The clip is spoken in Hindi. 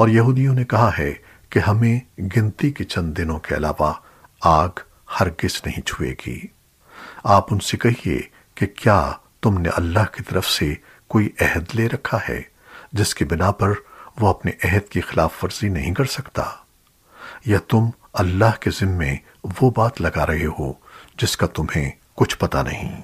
और यहूदियों ने कहा है कि हमें गिनती के चंद दिनों के अलावा आग हरगिज नहीं छुएगी। आप उनसे कहिए कि क्या तुमने अल्लाह की तरफ़ से कोई अहद ले रखा है, जिसके बिना पर वो अपने अहद की खिलाफ वर्जी नहीं कर सकता? या तुम अल्लाह के जिम्मे वो बात लगा रहे हो जिसका तुम्हें कुछ पता नहीं?